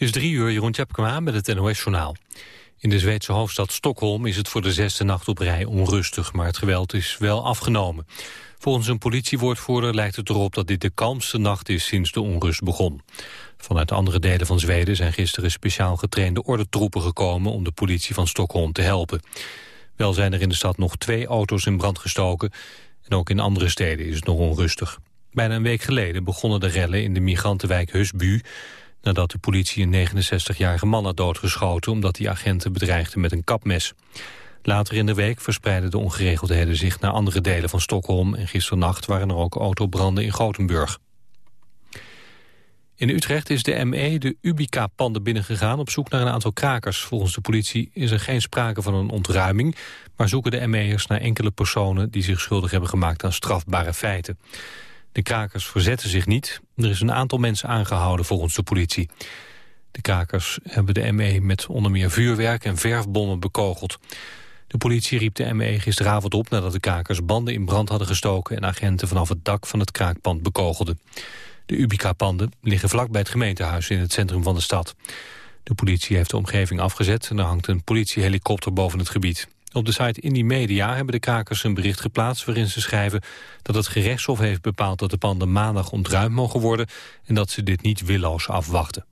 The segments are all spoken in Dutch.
Het is drie uur, Jeroen Tjepkema met het NOS-journaal. In de Zweedse hoofdstad Stockholm is het voor de zesde nacht op rij onrustig... maar het geweld is wel afgenomen. Volgens een politiewoordvoerder lijkt het erop dat dit de kalmste nacht is sinds de onrust begon. Vanuit andere delen van Zweden zijn gisteren speciaal getrainde ordentroepen gekomen... om de politie van Stockholm te helpen. Wel zijn er in de stad nog twee auto's in brand gestoken... en ook in andere steden is het nog onrustig. Bijna een week geleden begonnen de rellen in de migrantenwijk Husbu nadat de politie een 69-jarige man had doodgeschoten... omdat die agenten bedreigde met een kapmes. Later in de week verspreidden de ongeregeldheden zich naar andere delen van Stockholm... en gisternacht waren er ook autobranden in Gothenburg. In Utrecht is de ME de Ubica-panden binnengegaan op zoek naar een aantal krakers. Volgens de politie is er geen sprake van een ontruiming... maar zoeken de ME'ers naar enkele personen die zich schuldig hebben gemaakt aan strafbare feiten. De krakers verzetten zich niet. Er is een aantal mensen aangehouden volgens de politie. De krakers hebben de ME met onder meer vuurwerk en verfbommen bekogeld. De politie riep de ME gisteravond op nadat de krakers banden in brand hadden gestoken... en agenten vanaf het dak van het kraakpand bekogelden. De Ubica-panden liggen vlak bij het gemeentehuis in het centrum van de stad. De politie heeft de omgeving afgezet en er hangt een politiehelikopter boven het gebied. Op de site Indie Media hebben de krakers een bericht geplaatst... waarin ze schrijven dat het gerechtshof heeft bepaald... dat de panden maandag ontruimd mogen worden... en dat ze dit niet willoos afwachten.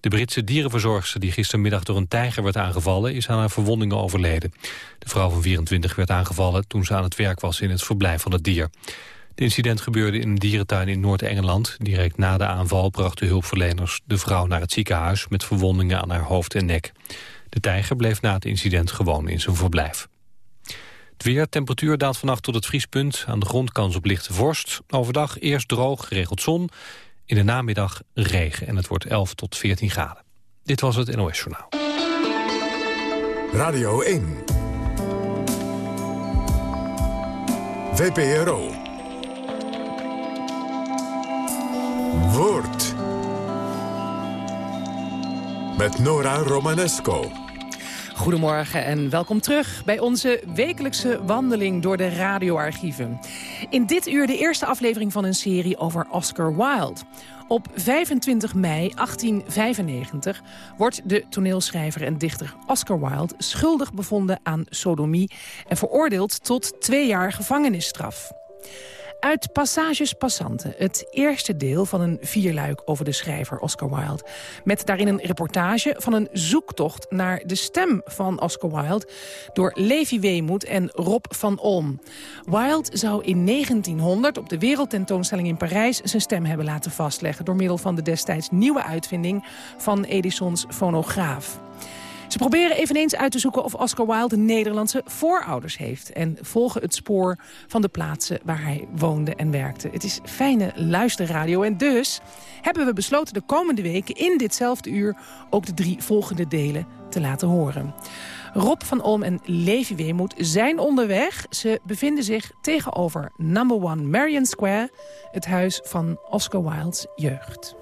De Britse dierenverzorgster die gistermiddag door een tijger werd aangevallen... is aan haar verwondingen overleden. De vrouw van 24 werd aangevallen toen ze aan het werk was... in het verblijf van het dier. Het incident gebeurde in een dierentuin in Noord-Engeland. Direct na de aanval brachten hulpverleners de vrouw naar het ziekenhuis... met verwondingen aan haar hoofd en nek. De tijger bleef na het incident gewoon in zijn verblijf. Het weer, temperatuur daalt vannacht tot het vriespunt. Aan de grond kans op lichte vorst. Overdag eerst droog, geregeld zon. In de namiddag regen en het wordt 11 tot 14 graden. Dit was het NOS Journaal. Radio 1. VPRO. Woord. Met Nora Romanesco. Goedemorgen en welkom terug bij onze wekelijkse wandeling door de radioarchieven. In dit uur de eerste aflevering van een serie over Oscar Wilde. Op 25 mei 1895 wordt de toneelschrijver en dichter Oscar Wilde schuldig bevonden aan sodomie en veroordeeld tot twee jaar gevangenisstraf. Uit Passages Passanten, het eerste deel van een vierluik over de schrijver Oscar Wilde. Met daarin een reportage van een zoektocht naar de stem van Oscar Wilde... door Levi Weemoed en Rob van Olm. Wilde zou in 1900 op de wereldtentoonstelling in Parijs... zijn stem hebben laten vastleggen door middel van de destijds nieuwe uitvinding... van Edisons fonograaf. Ze proberen eveneens uit te zoeken of Oscar Wilde Nederlandse voorouders heeft... en volgen het spoor van de plaatsen waar hij woonde en werkte. Het is fijne luisterradio en dus hebben we besloten de komende weken... in ditzelfde uur ook de drie volgende delen te laten horen. Rob van Olm en Levi Weemoed zijn onderweg. Ze bevinden zich tegenover Number One Marion Square... het huis van Oscar Wilde's jeugd.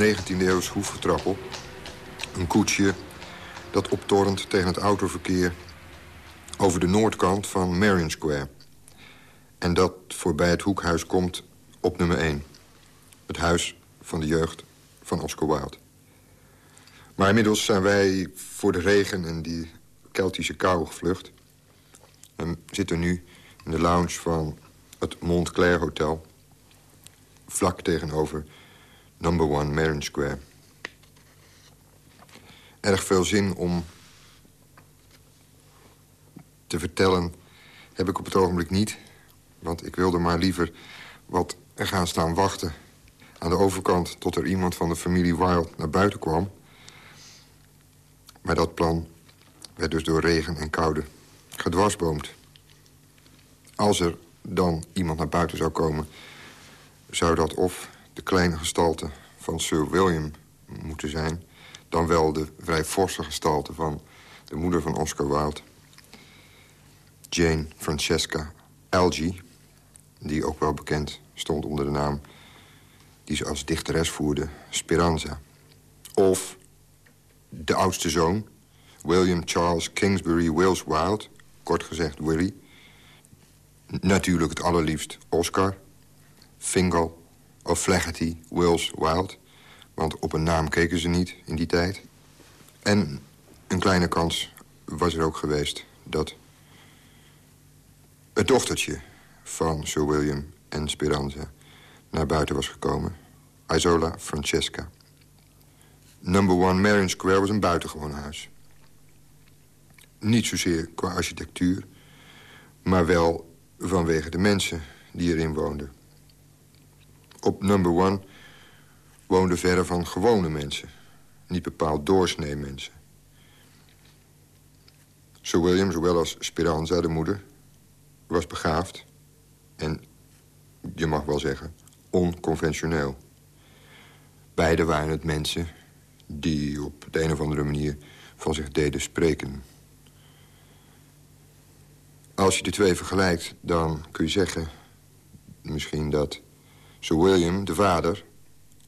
19e-eeuws hoefgetrappel. Een koetsje dat optornt tegen het autoverkeer... over de noordkant van Marion Square. En dat voorbij het hoekhuis komt op nummer 1. Het huis van de jeugd van Oscar Wilde. Maar inmiddels zijn wij voor de regen en die Keltische kou gevlucht... en zitten nu in de lounge van het Montclair Hotel... vlak tegenover Number One Marion Square. Erg veel zin om te vertellen heb ik op het ogenblik niet. Want ik wilde maar liever wat gaan staan wachten aan de overkant... tot er iemand van de familie Wild naar buiten kwam. Maar dat plan werd dus door regen en koude gedwarsboomd. Als er dan iemand naar buiten zou komen... zou dat of de kleine gestalte van Sir William moeten zijn... dan wel de vrij forse gestalte van de moeder van Oscar Wilde... Jane Francesca Algie, die ook wel bekend stond onder de naam... die ze als dichteres voerde, Speranza. Of de oudste zoon, William Charles Kingsbury Wills Wilde... kort gezegd Willy. Natuurlijk het allerliefst Oscar, Fingal of Flaherty Wills Wilde... want op een naam keken ze niet in die tijd. En een kleine kans was er ook geweest dat het dochtertje van Sir William en Speranza naar buiten was gekomen. Isola Francesca. Number One Marion Square was een buitengewoon huis. Niet zozeer qua architectuur, maar wel vanwege de mensen die erin woonden. Op Number One woonden verre van gewone mensen. Niet bepaald doorsnee mensen. Sir William, zowel als Speranza, de moeder, was begaafd en, je mag wel zeggen, onconventioneel. Beide waren het mensen die op de een of andere manier van zich deden spreken. Als je de twee vergelijkt, dan kun je zeggen... misschien dat Sir William, de vader...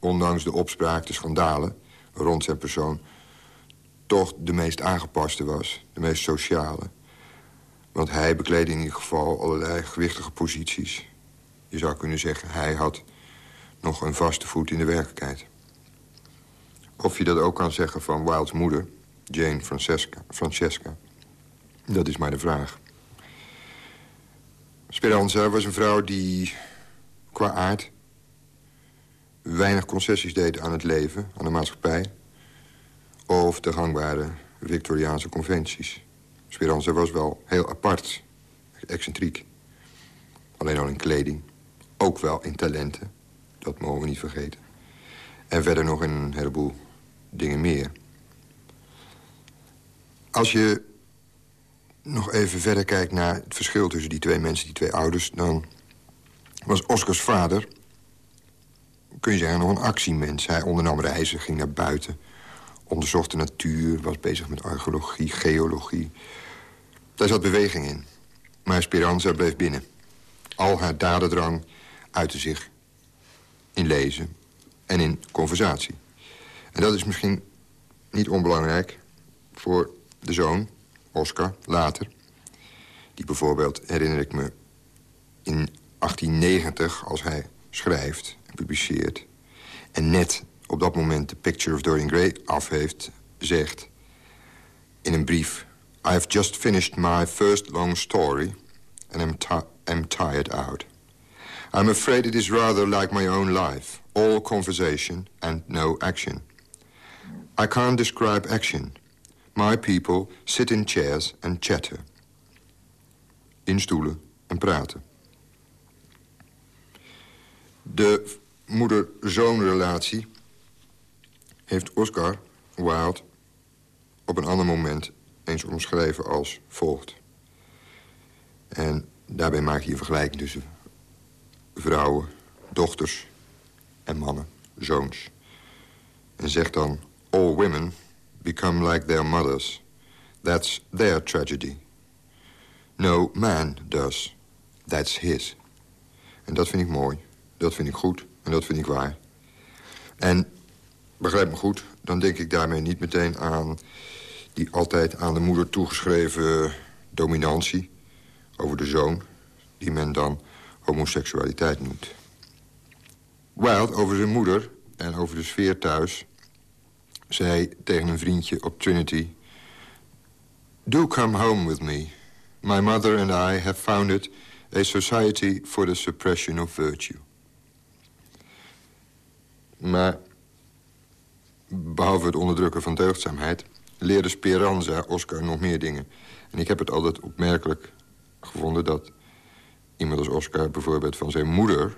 ondanks de opspraak, de schandalen rond zijn persoon... toch de meest aangepaste was, de meest sociale... Want hij bekleedde in ieder geval allerlei gewichtige posities. Je zou kunnen zeggen, hij had nog een vaste voet in de werkelijkheid. Of je dat ook kan zeggen van Wilds moeder, Jane Francesca, Francesca. Dat is maar de vraag. Speranza was een vrouw die qua aard... weinig concessies deed aan het leven, aan de maatschappij... of de gangbare Victoriaanse conventies. Speranza was wel heel apart, excentriek. Alleen al in kleding. Ook wel in talenten. Dat mogen we niet vergeten. En verder nog in een heleboel dingen meer. Als je nog even verder kijkt naar het verschil tussen die twee mensen, die twee ouders... dan was Oscars vader, kun je zeggen, nog een actiemens. Hij ondernam reizen, ging naar buiten, onderzocht de natuur... was bezig met archeologie, geologie, daar zat beweging in. Maar Speranza bleef binnen. Al haar dadendrang uitte zich in lezen en in conversatie. En dat is misschien niet onbelangrijk voor de zoon, Oscar, later. Die bijvoorbeeld, herinner ik me, in 1890, als hij schrijft publiceert... en net op dat moment de Picture of Dorian Gray af heeft, zegt... in een brief I've just finished my first long story and am, am tired out. I'm afraid it is rather like my own life, all conversation and no action. I can't describe action. My people sit in chairs and chatter. In stoelen en praten. De moeder-zoon-relatie heeft Oscar Wilde op een ander moment eens omschreven als volgt. En daarbij maak je een vergelijking tussen vrouwen, dochters en mannen, zoons. En zegt dan, all women become like their mothers. That's their tragedy. No man does. That's his. En dat vind ik mooi, dat vind ik goed en dat vind ik waar. En, begrijp me goed, dan denk ik daarmee niet meteen aan die altijd aan de moeder toegeschreven dominantie over de zoon... die men dan homoseksualiteit noemt. Wild over zijn moeder en over de sfeer thuis... zei tegen een vriendje op Trinity... Do come home with me. My mother and I have founded A Society for the Suppression of Virtue. Maar behalve het onderdrukken van deugdzaamheid... leerde Speranza Oscar nog meer dingen. En ik heb het altijd opmerkelijk gevonden dat iemand als Oscar... bijvoorbeeld van zijn moeder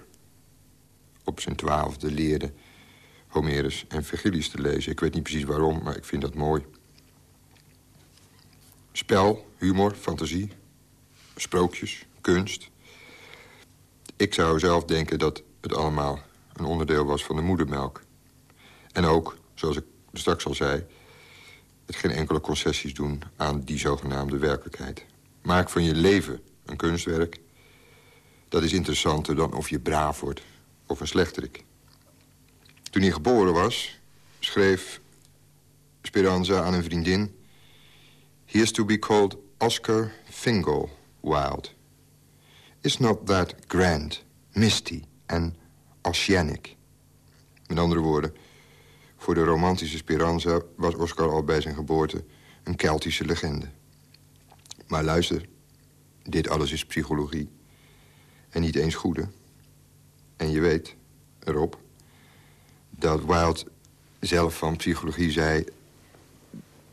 op zijn twaalfde leerde... Homerus en Virgilius te lezen. Ik weet niet precies waarom, maar ik vind dat mooi. Spel, humor, fantasie, sprookjes, kunst. Ik zou zelf denken dat het allemaal een onderdeel was van de moedermelk. En ook, zoals ik straks al zei... het geen enkele concessies doen aan die zogenaamde werkelijkheid. Maak van je leven een kunstwerk. Dat is interessanter dan of je braaf wordt of een slechterik. Toen hij geboren was, schreef Speranza aan een vriendin... He is to be called Oscar Fingal Wilde. Is not that grand, misty and oceanic? Met andere woorden, voor de romantische Speranza was Oscar al bij zijn geboorte een Keltische legende. Maar luister, dit alles is psychologie. En niet eens goede. En je weet, erop, dat Wilde zelf van psychologie zei...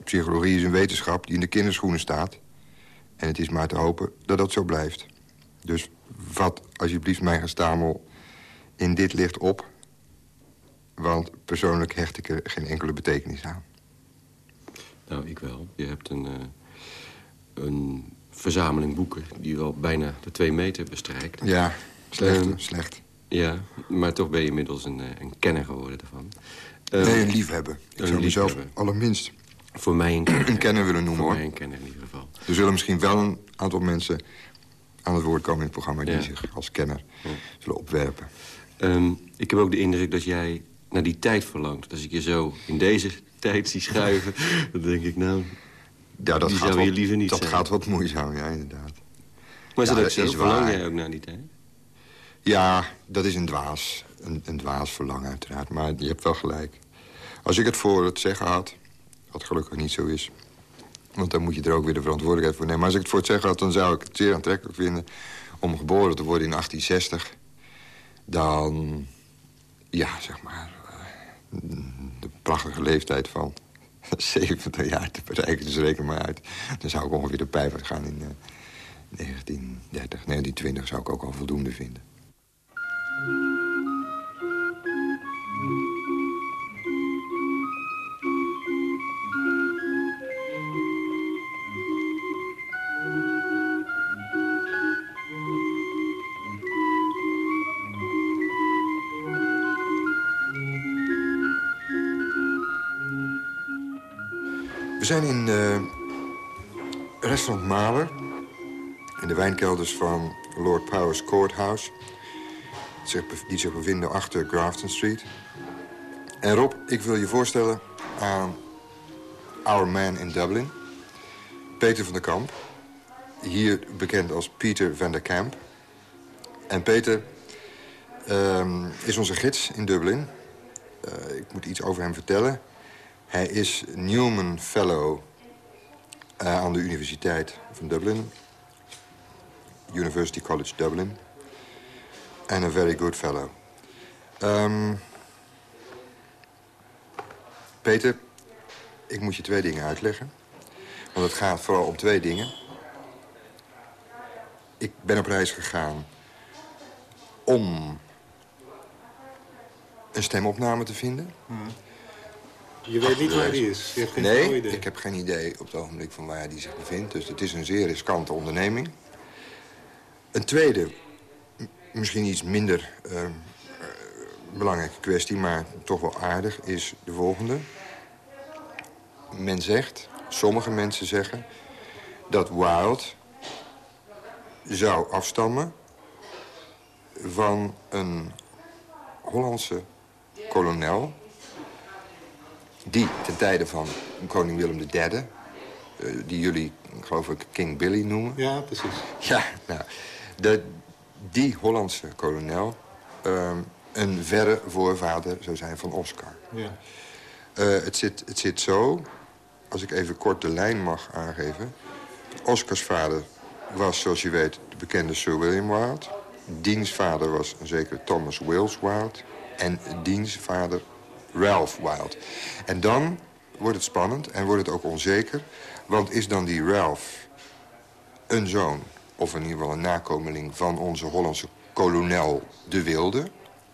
psychologie is een wetenschap die in de kinderschoenen staat. En het is maar te hopen dat dat zo blijft. Dus vat alsjeblieft mijn gestamel in dit licht op... want persoonlijk hecht ik er geen enkele betekenis aan. Nou, ik wel. Je hebt een, uh, een verzameling boeken... die wel bijna de twee meter bestrijkt. Ja, slecht, um, slecht. Ja, maar toch ben je inmiddels een, een kenner geworden ervan. Um, nee, een liefhebber. Ik zou mezelf allerminst voor mij een kenner, een kenner willen noemen, voor hoor. mij een kenner in ieder geval. Er zullen misschien wel een aantal mensen aan het woord komen in het programma... die ja. zich als kenner ja. zullen opwerpen. Um, ik heb ook de indruk dat jij naar die tijd verlangt. Als ik je zo in deze tijd zie schuiven, dan denk ik nou... Ja, dat die gaat zou je liever niet Dat zijn. gaat wat moeizaam, ja, inderdaad. Maar is Ja, dat ook zo? Verlang waar. jij ook naar die tijd? Ja, dat is een dwaas. Een, een dwaas verlangen uiteraard. Maar je hebt wel gelijk. Als ik het voor het zeggen had, wat gelukkig niet zo is... want dan moet je er ook weer de verantwoordelijkheid voor nemen... maar als ik het voor het zeggen had, dan zou ik het zeer aantrekkelijk vinden... om geboren te worden in 1860. Dan, ja, zeg maar... eh, de prachtige leeftijd van 70 jaar te bereiken. Dus reken maar uit. Dan zou ik ongeveer de pijp gaan in... eh, 1930, 1920 zou ik ook al voldoende vinden. We zijn in eh, restaurant Maler in de wijnkelders van Lord Powers Courthouse... die zich bevinden achter Grafton Street. En Rob, ik wil je voorstellen aan Our Man in Dublin... Peter van der Kamp, hier bekend als Peter van der Kamp. En Peter ehm, is onze gids in Dublin. Eh, ik moet iets over hem vertellen. Hij is Newman Fellow eh, aan de Universiteit van Dublin... University College Dublin. En een very good fellow. Ehm, Peter, ik moet je twee dingen uitleggen. Want het gaat vooral om twee dingen. Ik ben op reis gegaan om een stemopname te vinden. Je weet niet waar die is. Je hebt geen flauw Nee, idee. ik heb geen idee op het ogenblik van waar hij zich bevindt. Dus het is een zeer riskante onderneming. Een tweede, misschien iets minder eh, eh, belangrijke kwestie... maar toch wel aardig, is de volgende. Men zegt, sommige mensen zeggen... dat Wilde zou afstammen van een Hollandse kolonel die ten tijde van koning Willem III... eh, die jullie, geloof ik, King Billy noemen... Ja, precies. Ja, nou, de, die Hollandse kolonel... ehm, een verre voorvader zou zijn van Oscar. Ja. Eh, het, zit, het zit zo, als ik even kort de lijn mag aangeven... Oscars vader was, zoals je weet, de bekende Sir William Wilde. Diens vader was een zekere Thomas Wales Wilde. En diens vader Ralph Wilde. En dan wordt het spannend en wordt het ook onzeker. Want is dan die Ralph een zoon, of in ieder geval een nakomeling... van onze Hollandse kolonel De Wilde?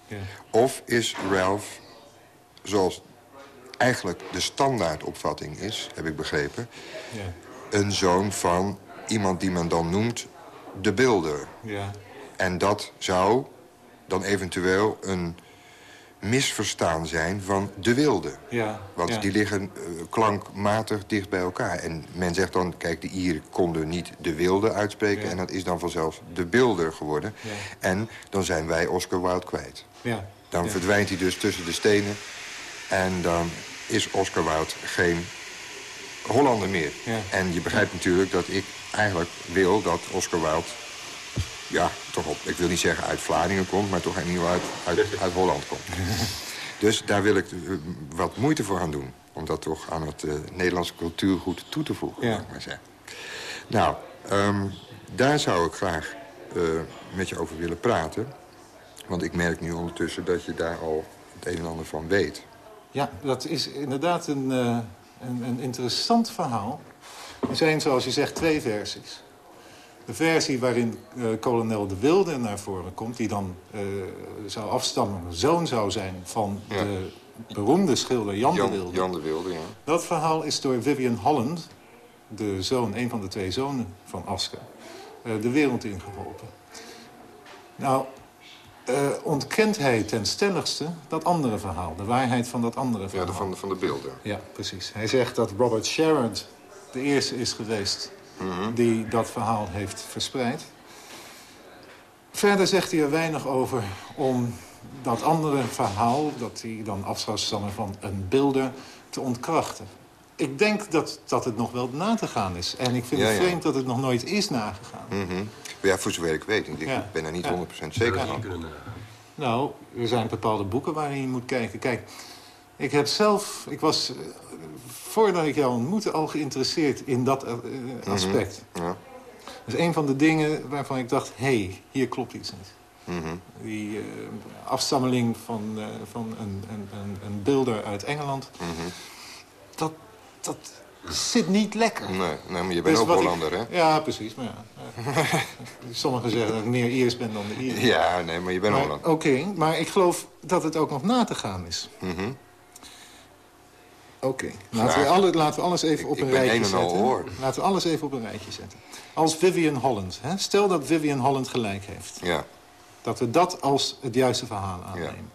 Ja. Of is Ralph, zoals eigenlijk de standaardopvatting is, heb ik begrepen... Ja. een zoon van iemand die men dan noemt de Builder. Ja. En dat zou dan eventueel een misverstaan zijn van de wilde. Ja. Want ja. die liggen eh, klankmatig dicht bij elkaar. En men zegt dan, kijk, de Ieren konden niet de wilde uitspreken... Ja. en dat is dan vanzelf de Bilder geworden. Ja. En dan zijn wij Oscar Wilde kwijt. Ja. Dan verdwijnt hij dus tussen de stenen... en dan is Oscar Wilde geen Hollander meer. Ja. En je begrijpt natuurlijk dat ik eigenlijk wil dat Oscar Wilde... ja, toch op, ik wil niet zeggen uit Vlaardingen komt... maar toch in ieder geval uit, uit, uit Holland komt. Dus daar wil ik eh, wat moeite voor gaan doen. Om dat toch aan het eh, Nederlandse cultuurgoed toe te voegen, Ja. mag ik maar zeggen. Nou, ehm, daar zou ik graag eh, met je over willen praten. Want ik merk nu ondertussen dat je daar al het een en ander van weet. Ja, dat is inderdaad een, een, een interessant verhaal. Er zijn, zoals je zegt, twee versies. De versie waarin eh, kolonel De Wilde naar voren komt... die dan eh, zou afstammen, zoon zou zijn van Ja. de beroemde schilder Jan, de Wilde. Jan de Wilde, ja. Dat verhaal is door Vivian Holland, de zoon, een van de twee zonen van Asker, eh, de wereld ingeholpen. Nou, ontkent hij ten stelligste dat andere verhaal, de waarheid van dat andere Ja, verhaal. de, van, de, van de beelden. Ja, precies. Hij zegt dat Robert Sherrod de eerste is geweest die dat verhaal heeft verspreid. Verder zegt hij er weinig over om dat andere verhaal... dat hij dan af zou stammen van een beelder, te ontkrachten. Ik denk dat, dat het nog wel na te gaan is. En ik vind Ja, het ja. vreemd dat het nog nooit is nagegaan. Maar ja, voor zover ik weet. Ik Ja. ben er niet Ja. 100% zeker van. Nou, er zijn bepaalde boeken waarin je moet kijken. Kijk, ik heb zelf... Ik was, eh, voordat ik jou ontmoette, al geïnteresseerd in dat eh, aspect. Ja. Dat is een van de dingen waarvan ik dacht... hé, hey, hier klopt iets niet. Mhm. Die eh, afstammeling van, eh, van een, een, een, een beelder uit Engeland... Mhm. dat, dat zit niet lekker. Nee, nee, maar je bent Dus ook ik- Hollander, hè? Ja, precies. Maar ja, ja. Sommigen zeggen dat ik meer Iers ben dan de Ieren. Ja, nee, maar je bent Hollander. Oké, maar ik geloof dat het ook nog na te gaan is. Mhm. Oké, laten, we alle- laten we alles even Ik- op ik een ben rijtje zetten. oor. Laten we alles even op een rijtje zetten. Als Vivian Holland, hè? stel dat Vivian Holland gelijk heeft. Ja, Dat we dat als het juiste verhaal aannemen.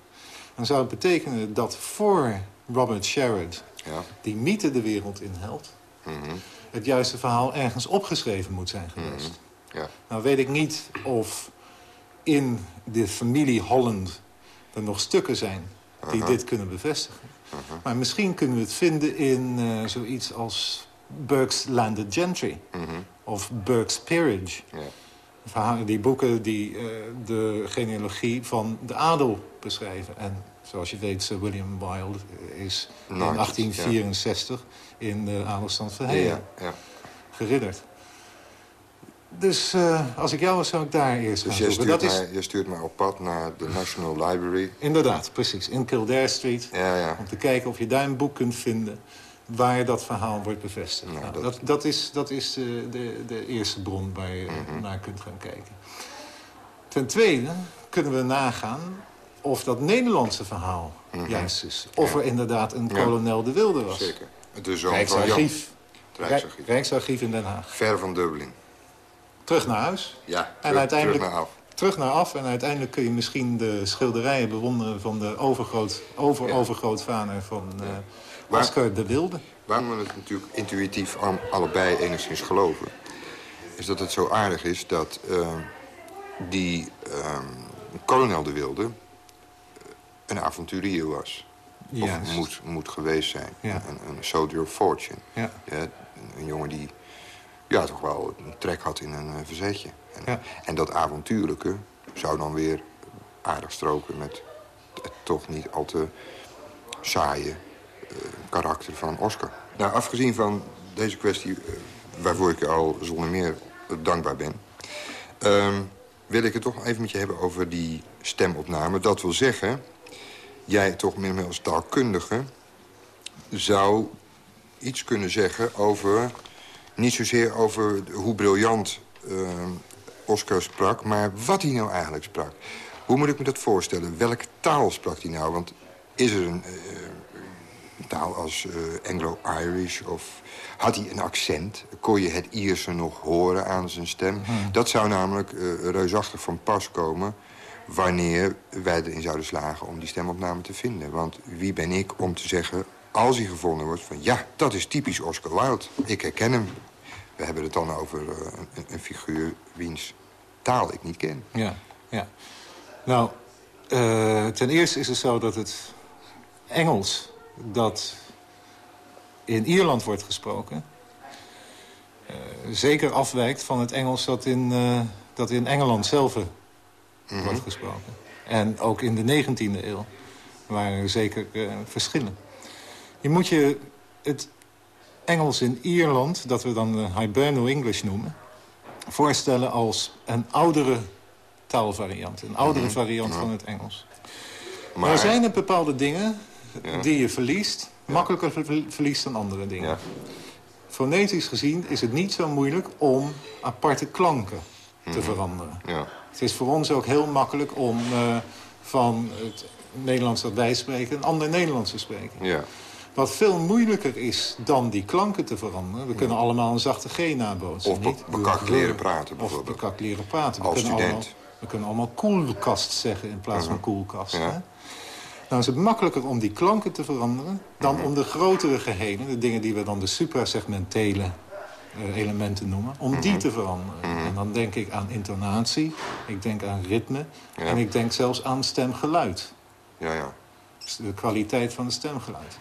Dan zou het betekenen dat voor Robert Sherrod ja. die mythe de wereld inhelpt... Mhm. het juiste verhaal ergens opgeschreven moet zijn geweest. ja. Nou weet ik niet of in de familie Holland er nog stukken zijn die dit kunnen bevestigen. Maar misschien kunnen we het vinden in eh, zoiets als Burke's Landed Gentry. Of Burke's Peerage. Ja. Verhalen- Die boeken die eh, de genealogie van de adel beschrijven. En zoals je weet, Sir William Wilde is in Knighted, 1864 in de adelstand van ja. geridderd. Dus eh, als ik jou was, zou ik daar eerst Dus gaan je zoeken. stuurt, is je stuurt mij op pad naar de National Library. inderdaad, precies, in Kildare Street. Ja, ja. Om te kijken of je daar een boek kunt vinden waar dat verhaal wordt bevestigd. Nou, Nou, dat- dat, dat, is, dat is de, de, de eerste bron waar je Mhm. naar kunt gaan kijken. Ten tweede kunnen we nagaan of dat Nederlandse verhaal juist is. Of Mhm. Ja. er inderdaad een Ja. kolonel de Wilde was. Zeker. De zoon van Jan. Rijksarchief. Het Rijksarchief. Rijksarchief in Den Haag. Ver van Dublin. Terug naar huis. Ja, En uiteindelijk terug naar af. terug naar af. En uiteindelijk kun je misschien de schilderijen bewonderen... van de overgroot, over, Ja. overgrootvader van eh Maar- Oscar de Wilde. Waarom we het natuurlijk intuïtief al- allebei enigszins geloven... is dat het zo aardig is dat eh, die ehm, kolonel de Wilde... eh, een avonturier was. Of moet, moet geweest zijn. Ja. Een, een soldier of fortune. Ja. een jongen die ja, toch wel een trek had in een eh, verzetje. En, Ja. en dat avontuurlijke zou dan weer aardig stroken... met het toch niet al te saaie eh, karakter van Oscar. Nou, afgezien van deze kwestie, eh, waarvoor ik je al zonder meer dankbaar ben... Ehm, wil ik het toch even met je hebben over die stemopname. Dat wil zeggen, jij toch meer als taalkundige... zou iets kunnen zeggen over... niet zozeer over hoe briljant uh, Oscar sprak... maar wat hij nou eigenlijk sprak. Hoe moet ik me dat voorstellen? Welke taal sprak hij nou? Want is er een, uh, taal als uh, Anglo-Irish of had hij een accent? Kon je het Ierse nog horen aan zijn stem? Hmm. Dat zou namelijk reusachtig van pas komen... wanneer wij erin zouden slagen om die stemopname te vinden. Want wie ben ik om te zeggen, als hij gevonden wordt... van ja, dat is typisch Oscar Wilde. Ik herken hem. We hebben het dan over uh, een, een, figuur wiens taal ik niet ken. Ja, ja. Nou, uh, ten eerste is het zo dat het Engels... dat in Ierland wordt gesproken... Uh, zeker afwijkt van het Engels dat in, dat in Engeland zelf mm -hmm. wordt gesproken. En ook in de 19e eeuw waren er zeker verschillen. Je moet je het Engels in Ierland, dat we dan Hiberno English noemen... voorstellen als een oudere taalvariant. Een oudere mm -hmm. variant van het Engels. Maar... Er zijn er bepaalde dingen ja. die je verliest makkelijker verliest dan andere dingen. Ja. Fonetisch gezien is het niet zo moeilijk om aparte klanken te mm -hmm. veranderen. Ja. Het is voor ons ook heel makkelijk om uh, van het Nederlands dat wij spreken... een ander Nederlands te spreken. Wat veel moeilijker is dan die klanken te veranderen... we kunnen allemaal een zachte G nabootsen. Of bekakt leren praten bijvoorbeeld. Of bekakt leren praten. Als we student. Allemaal, we kunnen allemaal koelkast zeggen in plaats uh -huh. van koelkast. Ja. Nou is het makkelijker om die klanken te veranderen... dan om de grotere gehelen, de dingen die we dan de suprasegmentele uh, elementen noemen... om die te veranderen. En dan denk ik aan intonatie, ik denk aan ritme... Ja. en ik denk zelfs aan stemgeluid. Ja, ja. Dus de kwaliteit van het stemgeluid.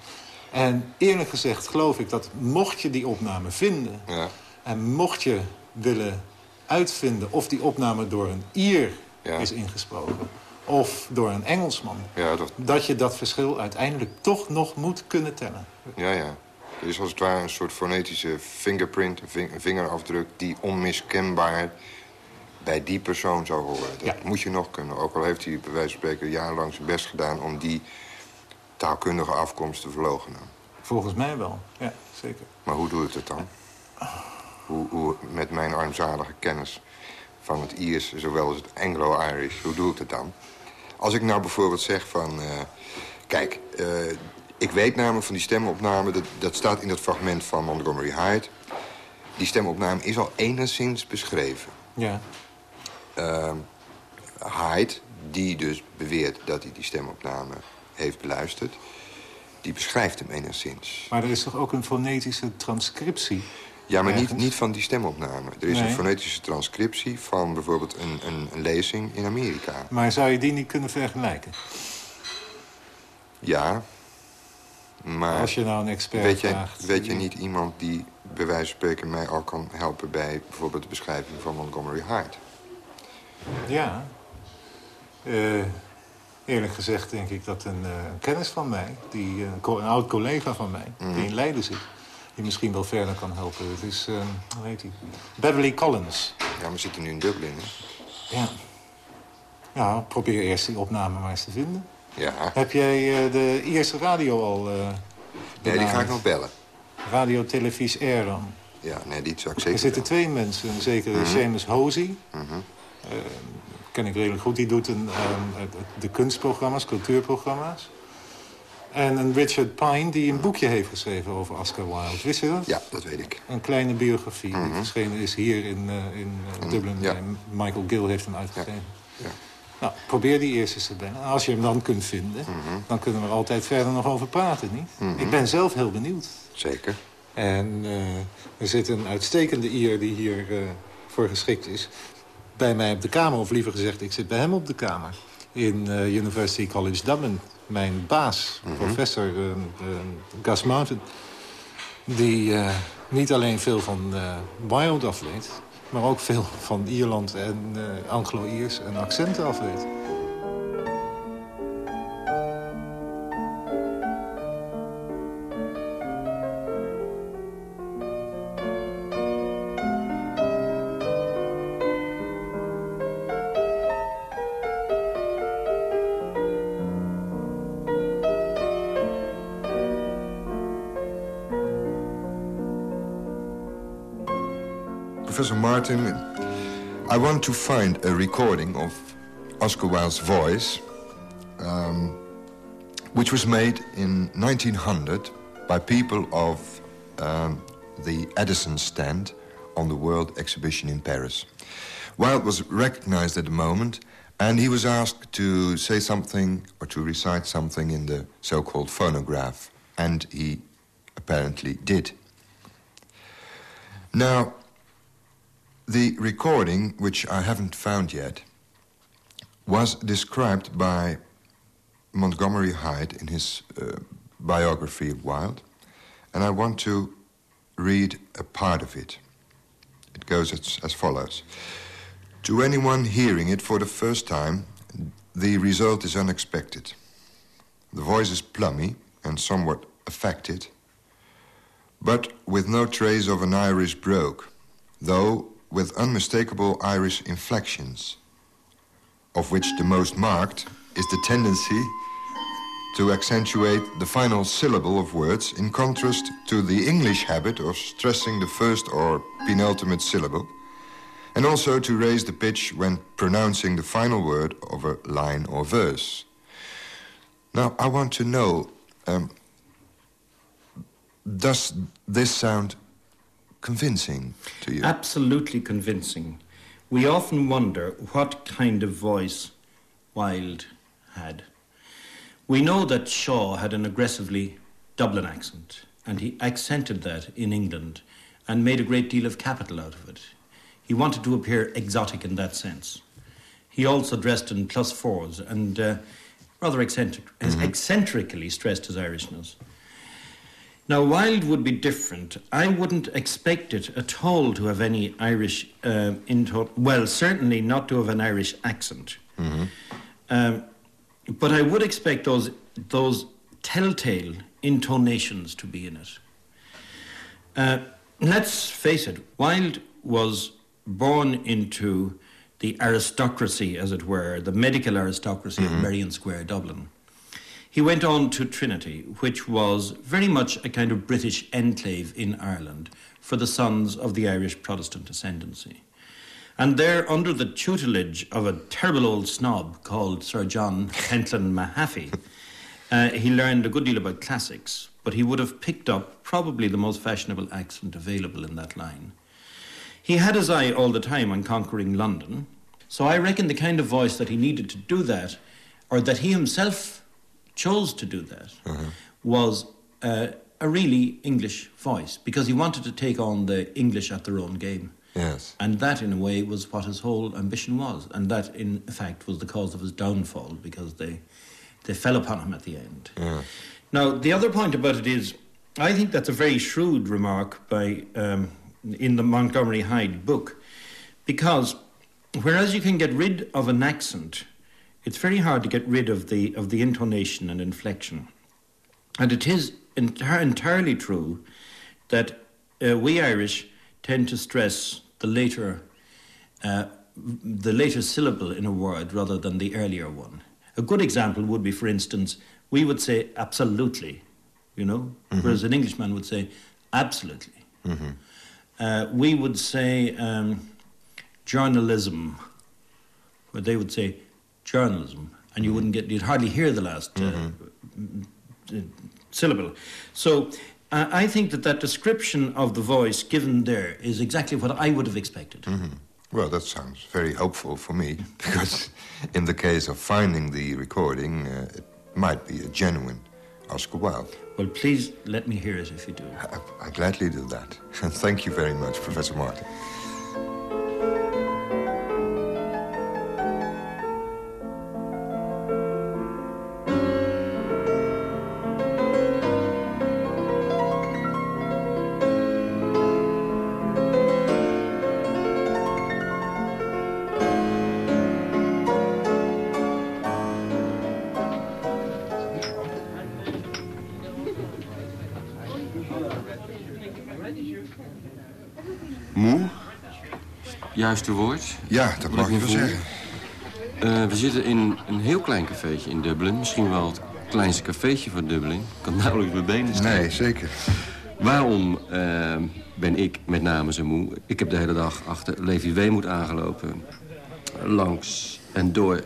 En eerlijk gezegd geloof ik dat mocht je die opname vinden... Ja. en mocht je willen uitvinden of die opname door een Ier ja. is ingesproken of door een Engelsman... Ja, dat... dat je dat verschil uiteindelijk toch nog moet kunnen tellen. Ja, ja. Er is als het ware een soort fonetische fingerprint, een vingerafdruk... die onmiskenbaar bij die persoon zou horen. Dat moet je nog kunnen. Ook al heeft hij bij wijze van spreken jarenlang zijn best gedaan... om die taalkundige afkomst te verloochenen. Volgens mij wel, ja, zeker. Maar hoe doe ik dat dan? Hoe, hoe met mijn armzalige kennis van het Iers, zowel als het Anglo-Irish, hoe doe ik dat dan? Als ik nou bijvoorbeeld zeg van... Uh, kijk, uh, ik weet namelijk van die stemopname... Dat, dat staat in dat fragment van Montgomery Hyde. Die stemopname is al enigszins beschreven. Ja. Uh, Hyde, die dus beweert dat hij die stemopname heeft beluisterd... die beschrijft hem enigszins. Maar er is toch ook een fonetische transcriptie... Ja, maar niet, niet van die stemopname. Er is nee. een fonetische transcriptie van bijvoorbeeld een, een, een, lezing in Amerika. Maar zou je die niet kunnen vergelijken? Ja, maar... Als je nou een expert weet je, vraagt... Weet je niet iemand die bij wijze van spreken mij al kan helpen... bij bijvoorbeeld de beschrijving van Montgomery Hyde? Ja. Uh, eerlijk gezegd denk ik dat een, een kennis van mij... Die, een, een oud collega van mij, mm die in Leiden zit die misschien wel verder kan helpen. Het is, uh, hoe heet hij? Beverly Collins. Ja, we zitten nu in Dublin, hè? Ja. Ja, probeer eerst die opname maar eens te vinden. Ja. Heb jij uh, de Ierse radio al uh, Nee, die ga ik nog bellen. Radio Televisie Air dan? Ja, nee, die zou ik zeker Er zitten twee mensen, een zekere mm -hmm. Seamus Hosey. Mm -hmm. Ken ik redelijk goed. Die doet een, um, de kunstprogramma's, cultuurprogramma's. En een Richard Pine die een boekje heeft geschreven over Oscar Wilde. Wist je dat? Ja, dat weet ik. Een kleine biografie mm -hmm. die verschenen is hier in, uh, in uh, Dublin. Ja. En Michael Gill heeft hem uitgegeven. Ja. Ja. Nou, probeer die eerst eens te bellen. Als je hem dan kunt vinden, mm -hmm. dan kunnen we er altijd verder nog over praten, niet? Ik ben zelf heel benieuwd. Zeker. En uh, er zit een uitstekende Ier die hier voor geschikt is. Bij mij op de kamer, of liever gezegd, ik zit bij hem op de kamer. In University College Dublin mijn baas, mm -hmm. professor uh, uh, Gus Mountain... die niet alleen veel van Wilde afweet... maar ook veel van Ierland en Anglo-Iers en accenten afweet. I want to find a recording of Oscar Wilde's voice, um, which was made in 1900 by people of um, the Edison stand on the World Exhibition in Paris. Wilde was recognized at the moment, and he was asked to say something or to recite something in the so-called phonograph, and he apparently did. Now, the recording, which I haven't found yet, was described by Montgomery Hyde in his uh, biography of Wilde, and I want to read a part of it. It goes as, as follows. To anyone hearing it for the first time, the result is unexpected. The voice is plummy and somewhat affected, but with no trace of an Irish brogue, though with unmistakable Irish inflections, of which the most marked is the tendency to accentuate the final syllable of words in contrast to the English habit of stressing the first or penultimate syllable, and also to raise the pitch when pronouncing the final word of a line or verse. Now, I want to know, um, does this sound convincing to you? Absolutely convincing. We often wonder what kind of voice Wilde had. We know that Shaw had an aggressively Dublin accent, and he accented that in England and made a great deal of capital out of it. He wanted to appear exotic in that sense. He also dressed in plus fours and uh, rather eccentric, mm-hmm. eccentrically stressed his Irishness. Now, Wilde would be different. I wouldn't expect it at all to have any Irish uh, into well, certainly not to have an Irish accent. Mm-hmm. Um, but I would expect those those telltale intonations to be in it. Uh, let's face it, Wilde was born into the aristocracy, as it were, the medical aristocracy mm-hmm. of Merrion Square, Dublin. He went on to Trinity, which was very much a kind of British enclave in Ireland for the sons of the Irish Protestant ascendancy. And there, under the tutelage of a terrible old snob called Sir John Pentland Mahaffey, uh, he learned a good deal about classics, but he would have picked up probably the most fashionable accent available in that line. He had his eye all the time on conquering London, so I reckon the kind of voice that he needed to do that, or that he himself chose to do that, uh-huh. was uh, a really English voice, because he wanted to take on the English at their own game. Yes. And that, in a way, was what his whole ambition was. And that, in fact, was the cause of his downfall because they, they fell upon him at the end. Yeah. Now, the other point about it is, I think that's a very shrewd remark by um, in the Montgomery Hyde book, because whereas you can get rid of an accent, it's very hard to get rid of the of the intonation and inflection. And it is enti- entirely true that uh, we Irish tend to stress the later, uh, the later syllable in a word rather than the earlier one. A good example would be, for instance, we would say absolutely, you know, mm-hmm. whereas an Englishman would say absolutely. Mm-hmm. Uh, we would say um, journalism, where they would say journalism, and you mm-hmm. wouldn't get, you'd hardly hear the last uh, mm-hmm. syllable. So uh, I think that that description of the voice given there is exactly what I would have expected. Mm-hmm. Well, that sounds very hopeful for me, because in the case of finding the recording, uh, it might be a genuine Oscar Wilde. Well, please let me hear it if you do. I, I gladly do that. And thank you very much, Professor Martin. Juiste woord. Ja, dat mag je wel zeggen. Uh, we zitten in een heel klein cafeetje in Dublin. Misschien wel het kleinste cafeetje van Dublin. Ik kan nauwelijks mijn benen staan. Nee, zeker. Waarom uh, ben ik met name zo moe? Ik heb de hele dag achter Levi Weemoed aangelopen. Langs en door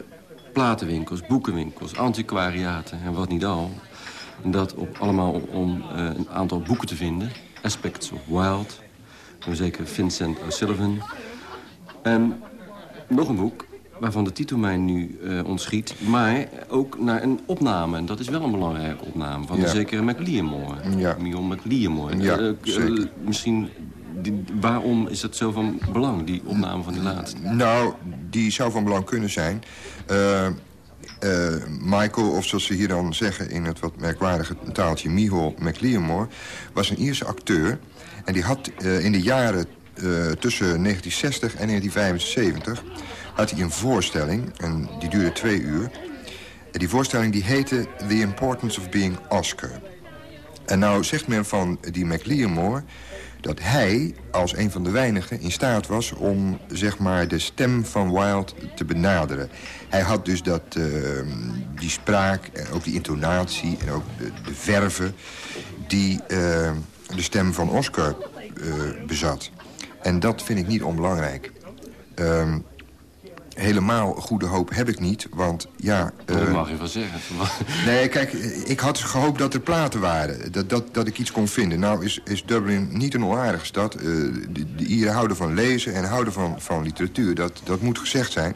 platenwinkels, boekenwinkels, antiquariaten en wat niet al. En dat op, allemaal om uh, een aantal boeken te vinden. Aspects of Wild, zeker Vincent O'Sullivan. En nog een boek, waarvan de titel mij nu uh, ontschiet. Maar ook naar een opname. En dat is wel een belangrijke opname. Van ja. de zekere McLearmore. Ja. Mion McLearmore. Ja, uh, misschien... Die, waarom is dat zo van belang, die opname van die laatste? Nou, die zou van belang kunnen zijn. Uh, Michael, of zoals ze hier dan zeggen in het wat merkwaardige taaltje... Michael McLearmore, was een Ierse acteur. En die had in de jaren tussen 1960 en 1975 had hij een voorstelling, en die duurde twee uur. En die voorstelling die heette The Importance of Being Oscar. En nou zegt men van die McLearmore dat hij als een van de weinigen in staat was om zeg maar, de stem van Wilde te benaderen. Hij had dus dat, uh, die spraak, en ook die intonatie en ook de, de verven... die uh, de stem van Oscar bezat. En dat vind ik niet onbelangrijk. Uh, helemaal goede hoop heb ik niet, want ja... Uh, dat mag je wel zeggen. nee, kijk, ik had gehoopt dat er platen waren. Dat, dat, dat ik iets kon vinden. Nou is, is Dublin niet een onaardige stad. Uh, de, de Ieren houden van lezen en houden van, van literatuur. Dat, dat moet gezegd zijn.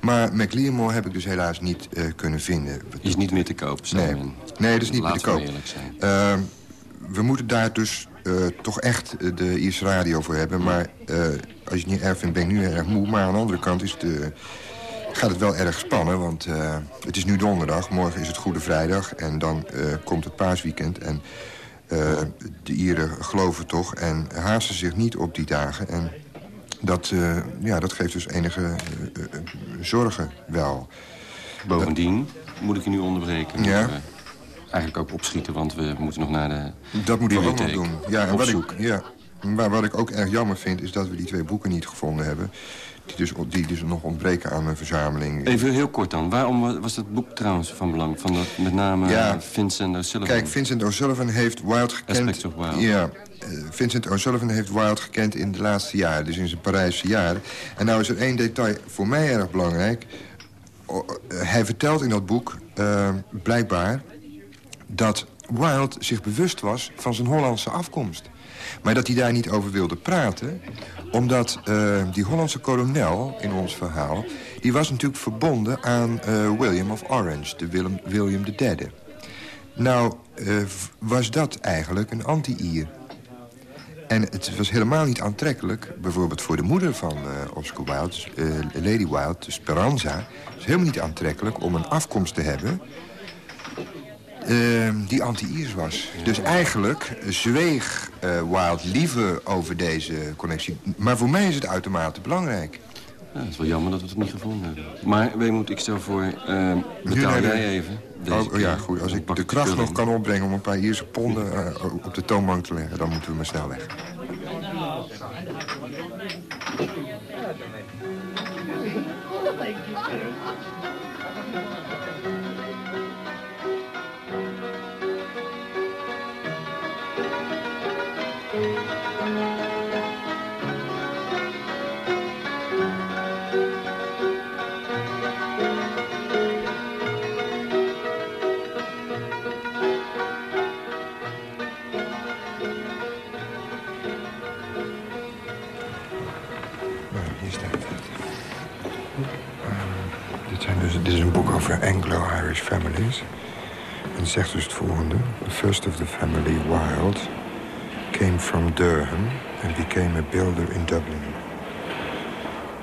Maar McLearmore heb ik dus helaas niet uh, kunnen vinden. Is niet meer te koop, Nee, nee dat is niet meer te koop. Uh, we moeten daar dus uh, toch echt de Ierse radio voor hebben. Maar uh, als je het niet erg vindt, ben ik nu erg moe. Maar aan de andere kant is het, uh, gaat het wel erg spannen. Want het is nu donderdag, morgen is het Goede Vrijdag. En dan komt het paasweekend. En de Ieren geloven toch en haasten zich niet op die dagen. En dat, ja, dat geeft dus enige zorgen wel. Bovendien moet ik je nu onderbreken. Ja eigenlijk ook opschieten, want we moeten nog naar de Dat moeten we ook nog doen. Ja, en wat ik, ja, maar wat ik ook erg jammer vind, is dat we die twee boeken niet gevonden hebben. Die dus, die dus nog ontbreken aan mijn verzameling. Even heel kort dan. Waarom was dat boek trouwens van belang? Van dat, met name ja, Vincent O'Sullivan. Kijk, Vincent O'Sullivan heeft Wilde gekend... Of Wild. Ja, Vincent O'Sullivan heeft Wilde gekend in de laatste jaren. Dus in zijn Parijse jaren. En nou is er één detail voor mij erg belangrijk. Hij vertelt in dat boek uh, blijkbaar dat Wilde zich bewust was van zijn Hollandse afkomst. Maar dat hij daar niet over wilde praten... omdat uh, die Hollandse kolonel in ons verhaal... die was natuurlijk verbonden aan uh, William of Orange, de Willem, William III. Nou, uh, was dat eigenlijk een anti-Ier. En het was helemaal niet aantrekkelijk, bijvoorbeeld voor de moeder van Oscar Wilde... Lady Wilde, Speranza... het was helemaal niet aantrekkelijk om een afkomst te hebben uh, die anti-Iers was. Dus eigenlijk zweeg uh, Wilde liever over deze connectie. Maar voor mij is het uitermate belangrijk. Ja, het is wel jammer dat we het niet gevonden hebben. Maar Weemoed, ik stel voor, uh, betaal jij even. Oh, ja, goed. Als ik de kracht nog kan opbrengen om een paar Ierse ponden uh, op de toonbank te leggen... dan moeten we maar snel weg. Anglo-Irish families. En zegt dus het volgende. The first of the family, Wilde, came from Durham and became a builder in Dublin.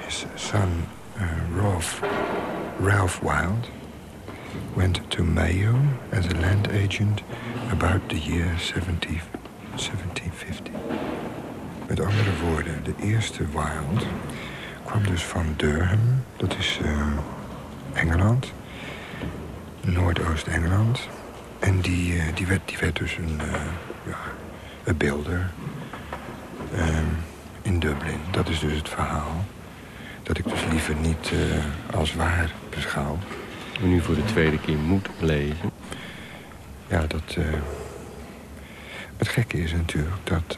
His son, uh, Ralph, Ralph Wilde, went to Mayo as a land agent about the year 17, 1750. Met andere woorden, de eerste Wilde kwam dus van Durham, dat is uh, Engeland... Noordoost-Engeland. En die, uh, die, werd, die werd dus een, uh, ja, een beelder uh, in Dublin. Dat is dus het verhaal. Dat ik dus liever niet eh, als waar beschouw. En nu voor de tweede keer moet lezen. Ja, dat... Het gekke is natuurlijk dat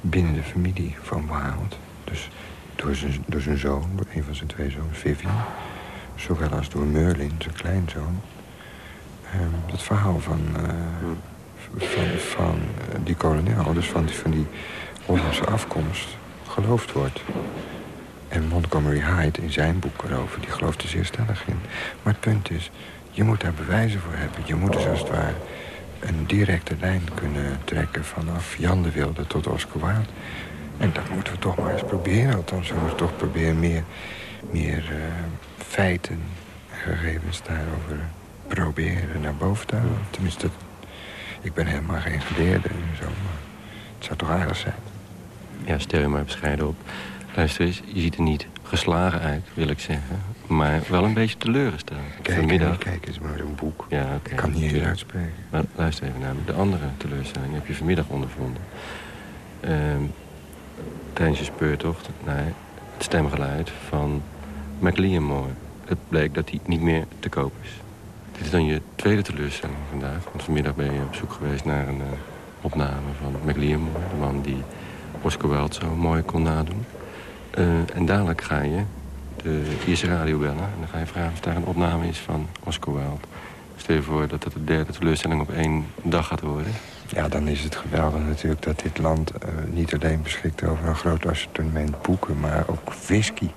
binnen de familie van Wild... dus door zijn, door zijn zoon, door een van zijn twee zoons, Vivian... zowel als door Merlin, zijn kleinzoon... Uh, het verhaal van, uh, van, van uh, die kolonel, dus van, die Hollandse afkomst, geloofd wordt. En Montgomery Hyde in zijn boek erover, die gelooft er zeer stellig in. Maar het punt is, je moet daar bewijzen voor hebben. Je moet dus als het ware een directe lijn kunnen trekken... vanaf Jan de Wilde tot Oscar Wilde. En dat moeten we toch maar eens proberen. Althans, we moeten toch proberen meer, meer uh, feiten en gegevens daarover proberen naar boven te halen. Tenminste, ik ben helemaal geen geleerde en zo, maar het zou toch aardig zijn. Ja, stel je maar bescheiden op. Luister eens, je ziet er niet geslagen uit, wil ik zeggen. Maar wel een beetje teleurgesteld. Kijk, Vanmiddag... kijk eens maar, een boek. Ja, okay, ik kan niet eens uitspreken. Maar luister even naar me. De andere teleurstelling heb je vanmiddag ondervonden. Uh, tijdens je speurtocht naar het stemgeluid van McLean Het bleek dat hij niet meer te koop is. Dit is dan je tweede teleurstelling vandaag. Want vanmiddag ben je op zoek geweest naar een uh, opname van McLean De man die Oscar Wilde zo mooi kon nadoen. Uh, en dadelijk ga je de Ierse radio bellen. En dan ga je vragen of daar een opname is van Oscar Wilde. Stel je voor dat dat de derde teleurstelling op één dag gaat worden. Ja, dan is het geweldig natuurlijk dat dit land uh, niet alleen beschikt over een groot assortiment boeken... maar ook whisky.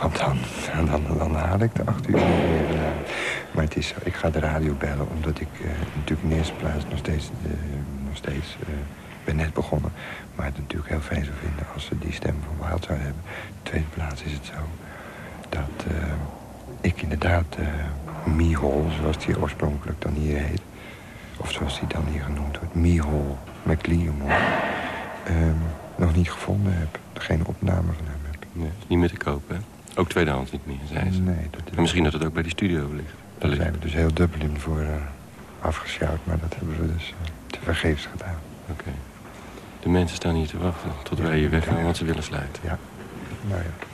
Want dan, dan, dan haal ik de acht uur weer. Uh, maar het is ik ga de radio bellen omdat ik uh, natuurlijk in de eerste plaats nog steeds... nog steeds ben net begonnen. Maar het natuurlijk heel fijn zou vinden als ze die stem van Wild zouden hebben. In de tweede plaats is het zo dat ik inderdaad Mihol, zoals die oorspronkelijk dan hier heet... of zoals die dan hier genoemd wordt, Mihol McLeomore... Um, nog niet gevonden heb. Geen opname van hem heb. Nee, niet meer te kopen, hè? Ook tweedehands niet meer, zei ze. Nee. Dat is... En misschien dat het ook bij die studio ligt. Daar zijn we dus heel Dublin voor uh, afgesjouwd... maar dat hebben we dus te vergeefs gedaan. Oké. De mensen staan hier te wachten tot wij hier weggaan, want ze willen sluiten. Ja, nou ja.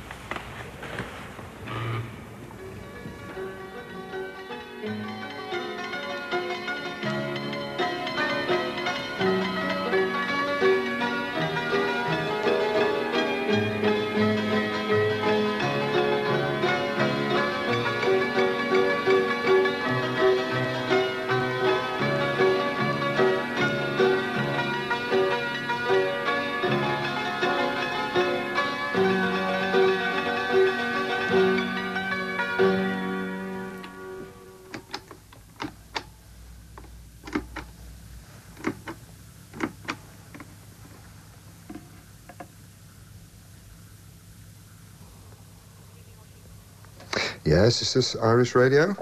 Yes, is this Irish Radio?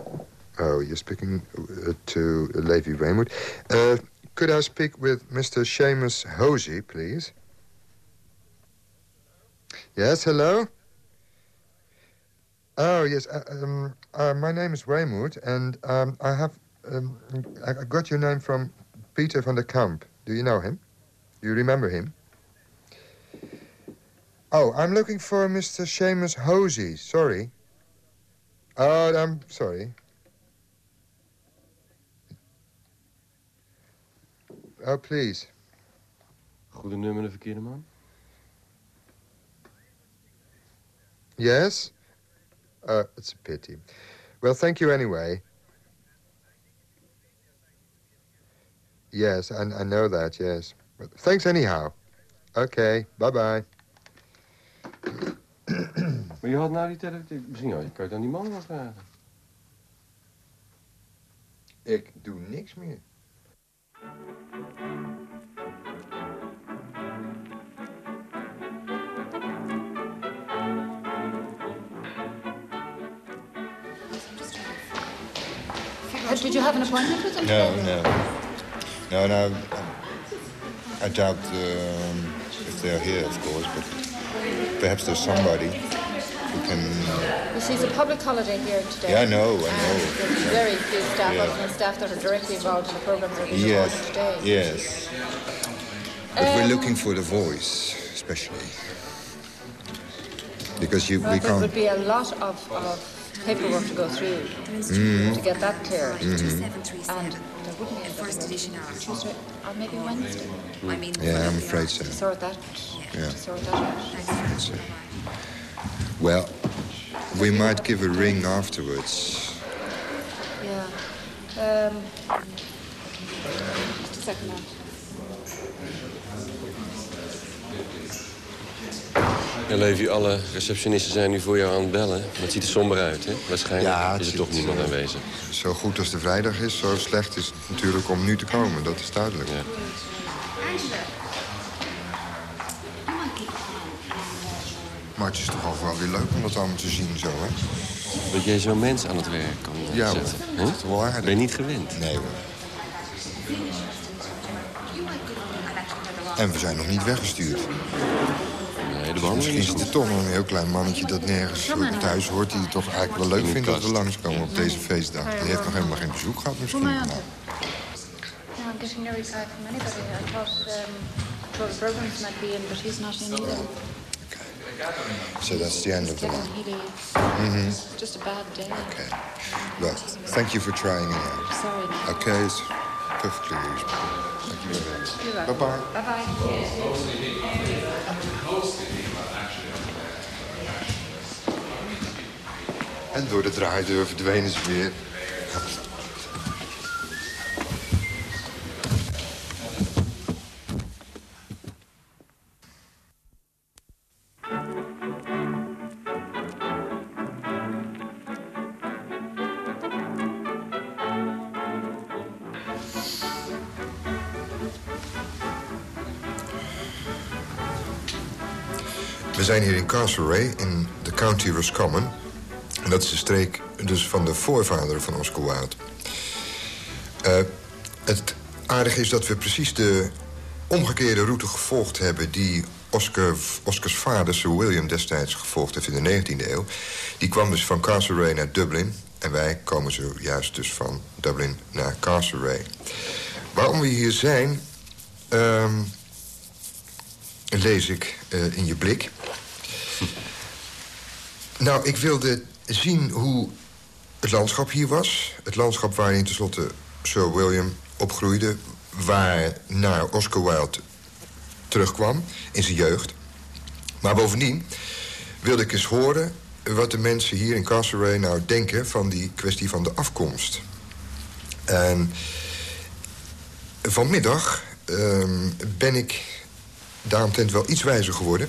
Oh, you're speaking uh, to Levi Weymouth. Uh, could I speak with Mr. Seamus Hosey, please? Yes, hello? Oh, yes. Uh, um, uh, my name is Weymouth, and um, I have... Um, I got your name from Peter van der Kamp. Do you know him? Do you remember him? Oh, I'm looking for Mr. Seamus Hosey. Sorry. Oh, I'm sorry. Oh, please. Goede nummer, de verkeerde man? Yes? Uh, it's a pity. Well, thank you anyway. Yes, I, I know that, yes. But thanks anyhow. Okay, bye-bye. Maar je had nou die televisie... Misschien had je, kan je dan die man wel vragen. Ik doe niks meer. Did you have an appointment with them? No, no. No, no. I doubt um, if they're here, of course, but perhaps there's somebody who can... You see, it's a public holiday here today. Yeah, I know, I know. There's very few staff, Yeah. other staff that are directly involved in the programs that are being Yes, today. yes. But we're Um, looking for the voice, especially. Because you, Well, we there would can't... be a lot of, of paperwork to go through Mm-hmm. to get that cleared. And there wouldn't be first edition out. Tuesday, or maybe Wednesday. I Yeah, I'm afraid so. To sort that, Yeah. to sort that out. Well, we might give a ring afterwards. Yeah. Um, just a second now. Ja, Levi, alle receptionisten zijn nu voor jou aan het bellen. Maar het ziet er somber uit, hè? Waarschijnlijk Ja, is er toch niemand aanwezig. Zo goed als de vrijdag is, zo slecht is het natuurlijk om nu te komen. Dat is duidelijk. Ja. Maar het is toch wel weer leuk om dat allemaal te zien zo, hè? Dat jij zo'n mens aan het werk kan Ja, zetten. dat is toch wel aardig? Ben je niet gewend? Nee, hoor. En we zijn nog niet weggestuurd. Behandeling Misschien is het toch nog een heel klein mannetje dat nergens thuis hoort... die het toch eigenlijk wel leuk vindt dat we langskomen op deze feestdag. Die heeft nog helemaal geen bezoek gehad misschien. Nou, I'm getting no reply from anybody. I thought, um, thought the programs might be in, but he's not in either. so that's the end of the line. Healy. It's just a bad day. Okay. Well, thank you for trying it out. Sorry. Okay, you very much. You're welcome. Bye-bye. Bye-bye. En door de draaideur verdwenen ze weer. Zijn hier in Castlereagh in de county Roscommon. En dat is de streek dus van de voorvader van Oscar Wilde. Eh, het aardige is dat we precies de omgekeerde route gevolgd hebben... die Oscar, Oscars vader, Sir William, destijds gevolgd heeft in de 19e eeuw. Die kwam dus van Castlereagh naar Dublin. En wij komen zojuist dus van Dublin naar Castlereagh. Waarom we hier zijn... ehm, lees ik eh, in je blik. Nou, ik wilde zien hoe het landschap hier was. Het landschap waarin tenslotte Sir William opgroeide... waarna Oscar Wilde terugkwam in zijn jeugd. Maar bovendien wilde ik eens horen... wat de mensen hier in Castlereagh nou denken... van die kwestie van de afkomst. En vanmiddag ehm, ben ik daaromtrent wel iets wijzer geworden.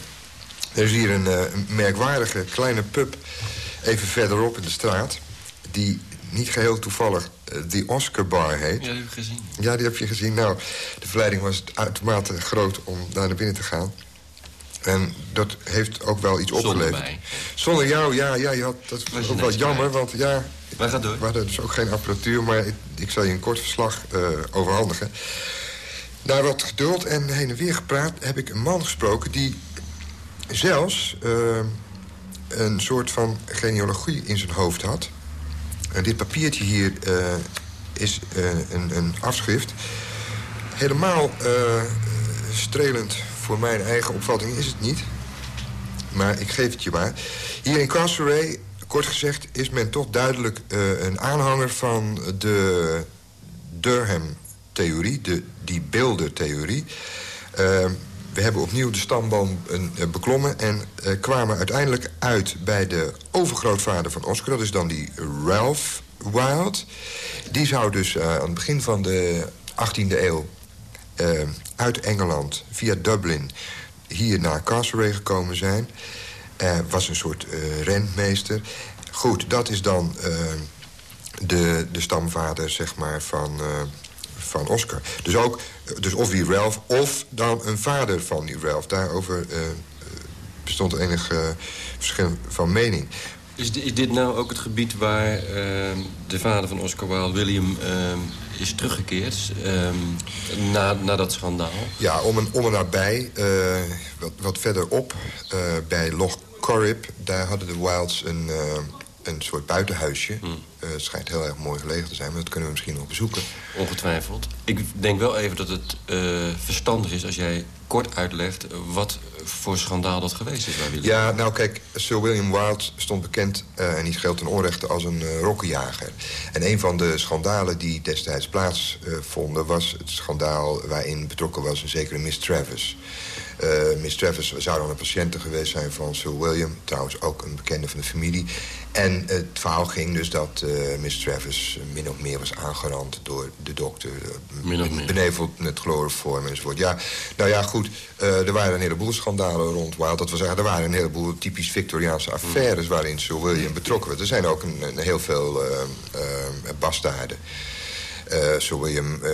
Er is hier een, eh, een merkwaardige kleine pub even verderop in de straat... die niet geheel toevallig eh, de Oscar Bar heet. Ja, dat heb ik gezien. Ja, die heb je gezien. Nou, de verleiding was uitermate groot om daar naar binnen te gaan. En dat heeft ook wel iets Zonder opgeleverd. mij. Zonder jou, ja, ja je had, dat Was ook wel jammer, bij. want ja... Maar ga door. We hadden dus ook geen apparatuur, maar ik, ik zal je een kort verslag eh, overhandigen. Na wat geduld en heen en weer gepraat heb ik een man gesproken... die zelfs eh, een soort van genealogie in zijn hoofd had. En dit papiertje hier eh, is eh, een, een afschrift. Helemaal strelend voor mijn eigen opvatting is het niet. Maar ik geef het je maar. Hier in Castlereagh, kort gezegd, is men toch duidelijk een aanhanger van de Durham-theorie, de, die beeldentheorie. Uh, we hebben opnieuw de stamboom uh, beklommen en uh, kwamen uiteindelijk uit bij de overgrootvader van Oscar. Dat is dan die Ralph Wilde. Die zou dus uh, aan het begin van de 18e eeuw uit Engeland via Dublin hier naar Castlereagh gekomen zijn. Was een soort rentmeester. Goed, dat is dan de, de stamvader zeg maar, van, van Oscar. Dus, ook, dus of die Ralph of dan een vader van die Ralph. Daarover uh, bestond enig uh, verschil van mening. Is, is dit nou ook het gebied waar uh, de vader van Oscar Wilde, William, uh, is teruggekeerd uh, na, na dat schandaal? Ja, om en, om en nabij, uh, wat, wat verderop, bij Loch Corrib... daar hadden de Wilds een, een soort buitenhuisje. Hmm. Het schijnt heel erg mooi gelegen te zijn, maar dat kunnen we misschien nog bezoeken. Ongetwijfeld. Ik denk wel even dat het verstandig is als jij kort uitlegt... wat voor schandaal dat geweest is bij Ja, nou kijk, Sir William Wilde stond bekend... en niet geldt ten onrechte als een uh, rokkenjager. En een van de schandalen die destijds plaatsvonden... was het schandaal waarin betrokken was een zekere Miss Travis... Uh, Miss Travis zou dan een patiënte geweest zijn van Sir William. Trouwens ook een bekende van de familie. En het verhaal ging dus dat uh, Miss Travis min of meer was aangerand door de dokter. Min of meer. Beneveld met chloroform enzovoort. Ja, nou ja, goed. Er waren een heleboel schandalen rond Wild. Dat wil zeggen, er waren een heleboel typisch Victoriaanse affaires... waarin Sir William betrokken werd. Er zijn ook een, een heel veel bastaarden. Uh, Sir William uh,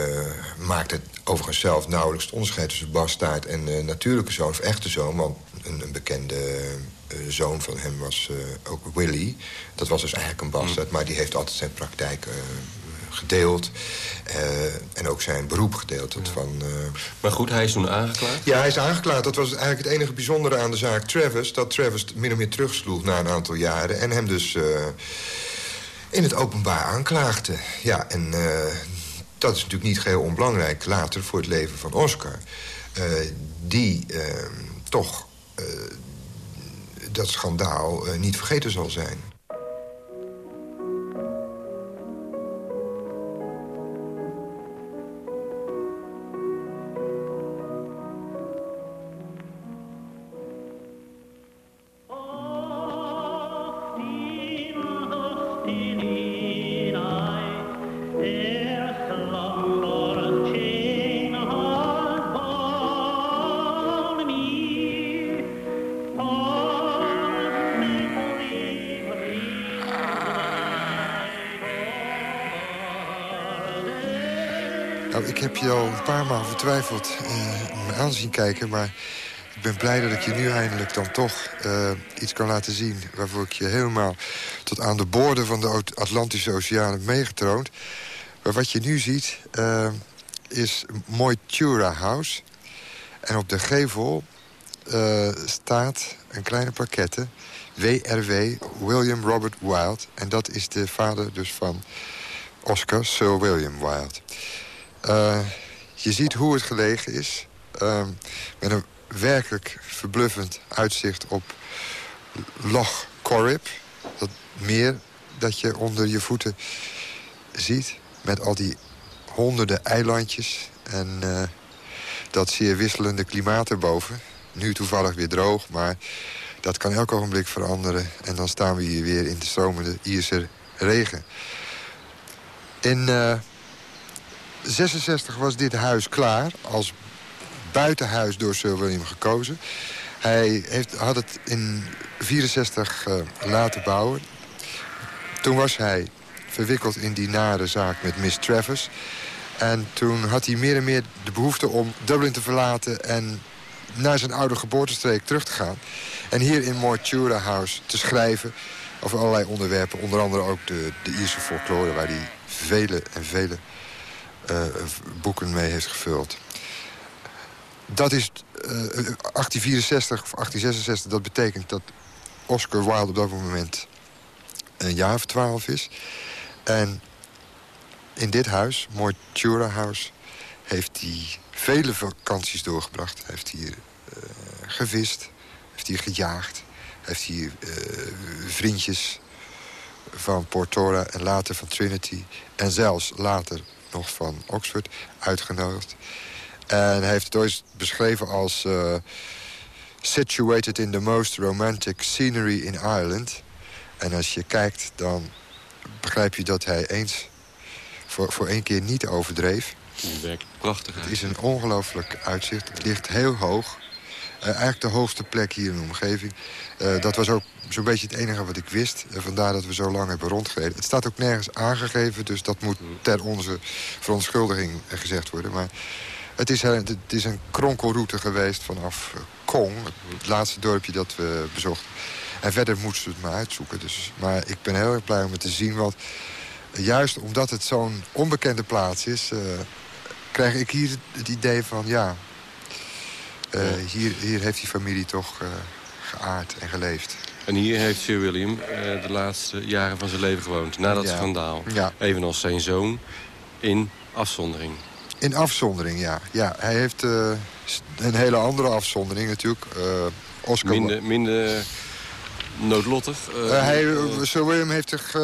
maakte overigens zelf nauwelijks het onderscheid tussen bastaard en uh, natuurlijke zoon of echte zoon. Want een, een bekende zoon van hem was ook Willy. Dat was dus eigenlijk een bastaard, mm. maar die heeft altijd zijn praktijk gedeeld. en ook zijn beroep gedeeld. Dat van, maar goed, hij is toen aangeklaagd? Ja, hij is aangeklaagd. Dat was eigenlijk het enige bijzondere aan de zaak Travis. Dat Travis min of meer terugsloeg na een aantal jaren. En hem dus in het openbaar aanklaagde. Ja, en dat is natuurlijk niet geheel onbelangrijk later voor het leven van Oscar. Uh, die uh, toch dat schandaal niet vergeten zal zijn. Vertwijfeld uh, me aanzien kijken... maar ik ben blij dat ik je nu eindelijk dan toch uh, iets kan laten zien... waarvoor ik je helemaal tot aan de boorden van de Atlantische Oceaan heb meegetroond. Maar wat je nu ziet uh, is Moitura House. En op de gevel staat een kleine plaquette... WRW, William Robert Wilde. En dat is de vader dus van Oscar Sir William Wilde. Je ziet hoe het gelegen is. Uh, met een werkelijk verbluffend uitzicht op Loch Corrib. Dat meer dat je onder je voeten ziet. Met al die honderden eilandjes. En uh, dat zeer wisselende klimaat erboven. Nu toevallig weer droog, maar dat kan elk ogenblik veranderen. En dan staan we hier weer in de stromende Ierse regen. In 66 was dit huis klaar als buitenhuis door Sir William gekozen. Hij heeft, had het in 64 uh, laten bouwen. Toen was hij verwikkeld in die nare zaak met Miss Travers. En toen had hij meer en meer de behoefte om Dublin te verlaten... en naar zijn oude geboortestreek terug te gaan. En hier in Mortura House te schrijven over allerlei onderwerpen. Onder andere ook de, de Ierse folklore... waar hij vele en vele boeken mee heeft gevuld. Dat is uh, eh, 1864 of 1866. Dat betekent dat Oscar Wilde op dat moment een jaar of twaalf is. En in dit huis, Mortura House, heeft hij vele vakanties doorgebracht. Heeft hier uh, gevist, heeft hier gejaagd, heeft hier vriendjes van Portora en later van Trinity... en zelfs later nog van Oxford, uitgenodigd. En hij heeft het ooit beschreven als... Uh, situated in the most romantic scenery in Ireland. En als je kijkt, dan begrijp je dat hij eens... voor, voor één keer niet overdreef. Prachtig. Het is een ongelooflijk uitzicht. Het ligt heel hoog. Uh, eigenlijk de hoogste plek hier in de omgeving. Uh, dat was ook zo'n beetje het enige wat ik wist. Vandaar dat we zo lang hebben rondgereden. Het staat ook nergens aangegeven, dus dat moet ter onze verontschuldiging gezegd worden. Maar het is, het is een kronkelroute geweest vanaf Kong, het laatste dorpje dat we bezochten. En verder moeten we het maar uitzoeken. Dus, maar ik ben heel erg blij om het te zien, want juist omdat het zo'n onbekende plaats is... Krijg ik hier het idee van, ja, uh, hier, hier heeft die familie toch uh, geaard en geleefd. En hier heeft Sir William de laatste jaren van zijn leven gewoond. Na dat schandaal. Ja. Evenals zijn zoon in afzondering. In afzondering, ja. ja hij heeft een hele andere afzondering natuurlijk. Oscar... Minder, minder noodlottig? hij, Sir William heeft zich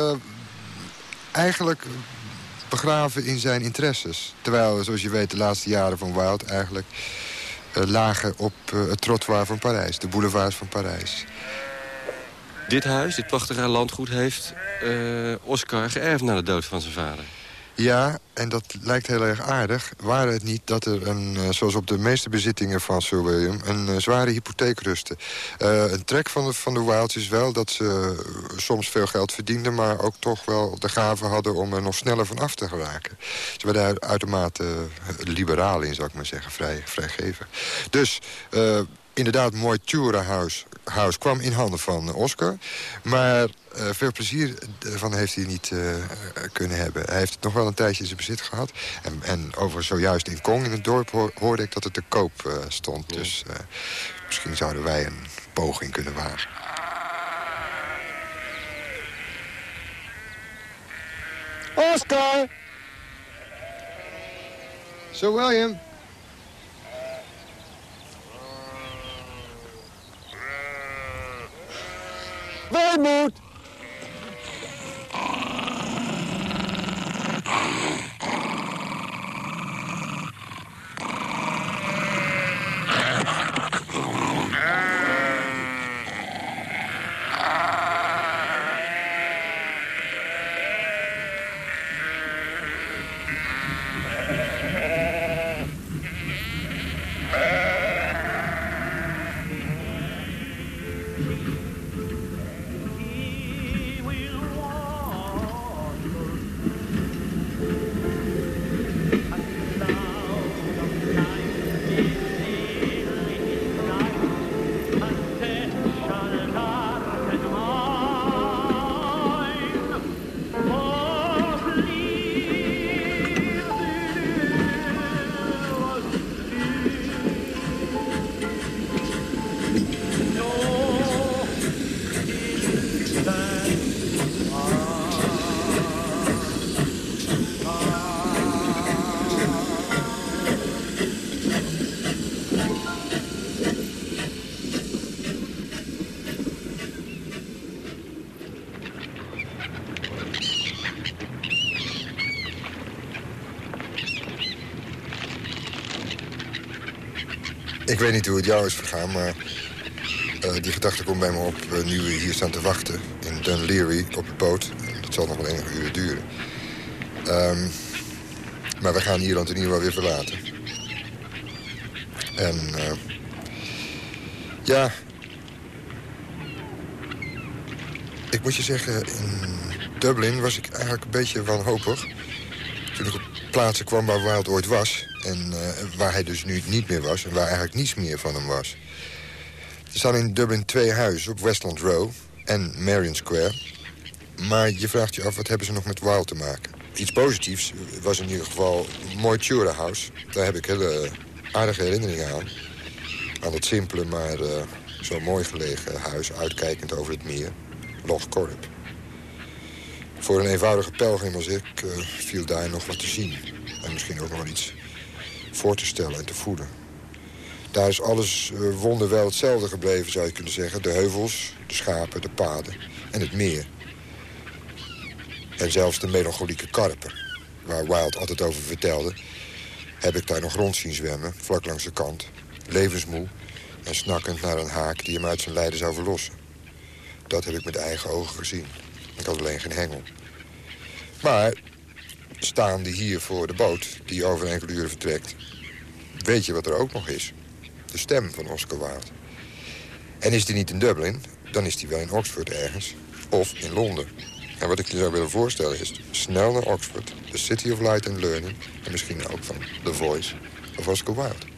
eigenlijk begraven in zijn interesses. Terwijl, zoals je weet, de laatste jaren van Wild eigenlijk... Uh, lagen op uh, het trottoir van Parijs, de boulevards van Parijs. Dit huis, dit prachtige landgoed, heeft uh, Oscar geërfd na de dood van zijn vader. Ja, en dat lijkt heel erg aardig. Waren het niet dat er, een, eh, zoals op de meeste bezittingen van Sir William... een uh, zware hypotheek rustte. Uh, een trek van de, van de Wilds is wel dat ze soms veel geld verdienden... maar ook toch wel de gave hadden om er nog sneller van af te geraken. Ze werden uitermate liberaal in, zou ik maar zeggen. Vrij, vrijgeven. Dus inderdaad mooi Tura House kwam in handen van Oscar. Maar uh, veel plezier van heeft hij niet uh, kunnen hebben. Hij heeft het nog wel een tijdje in zijn bezit gehad. En, en over zojuist in Kong in het dorp hoorde ik dat het te koop uh, stond. Ja. Dus misschien zouden wij een poging kunnen wagen. Oscar! Sir William! Weemoed! Ik weet niet hoe het jou is vergaan, maar uh, die gedachte komt bij me op uh, nu we hier staan te wachten in Dunleary op de boot. Dat zal nog wel enige uren duren. Um, maar we gaan Ierland in ieder geval weer verlaten. En uh, ja, ik moet je zeggen, in Dublin was ik eigenlijk een beetje wanhopig. Toen ik op plaatsen kwam waar Wild ooit was. En uh, waar hij dus nu niet meer was. En waar eigenlijk niets meer van hem was. Er staan in Dublin twee huizen op Westland Row en Marion Square. Maar je vraagt je af, wat hebben ze nog met Wild te maken? Iets positiefs was in ieder geval mooi House. Daar heb ik hele aardige herinneringen aan. Aan het simpele, maar uh, zo mooi gelegen huis, uitkijkend over het meer. Loch Corrib. Voor een eenvoudige pelgrim als ik uh, viel daar nog wat te zien. En misschien ook nog iets voor te stellen en te voelen. Daar is alles uh, wonderwel hetzelfde gebleven, zou je kunnen zeggen. De heuvels, de schapen, de paden en het meer. En zelfs de melancholieke karpen, waar Wild altijd over vertelde... heb ik daar nog rond zien zwemmen, vlak langs de kant. Levensmoe en snakkend naar een haak die hem uit zijn lijden zou verlossen. Dat heb ik met eigen ogen gezien. Ik had alleen geen hengel. Maar staande hier voor de boot, die over enkele uren vertrekt... weet je wat er ook nog is. De stem van Oscar Wilde. En is die niet in Dublin, dan is die wel in Oxford ergens. Of in Londen. En wat ik je zou willen voorstellen is... snel naar Oxford, the city of light and learning... en misschien ook van The Voice of Oscar Wilde.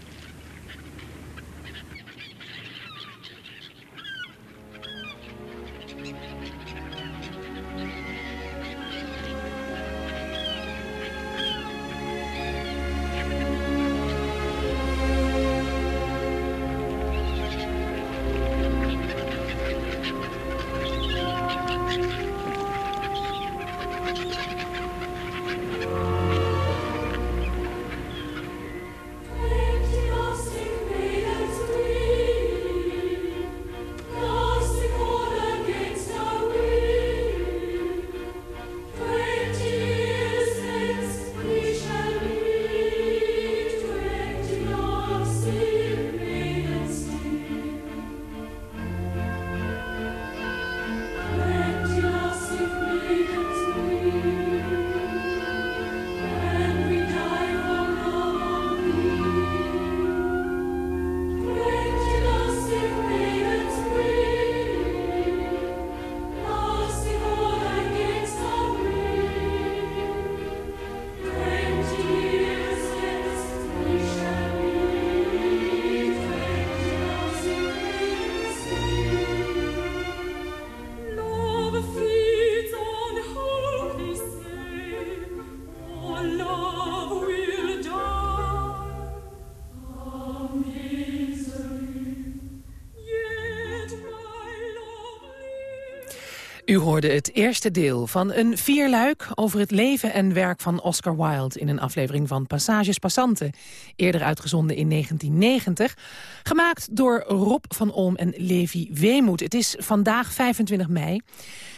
U hoorde het eerste deel van een vierluik over het leven en werk van Oscar Wilde... in een aflevering van Passages Passanten, eerder uitgezonden in 1990. Gemaakt door Rob van Olm en Levi Weemoed. Het is vandaag 25 mei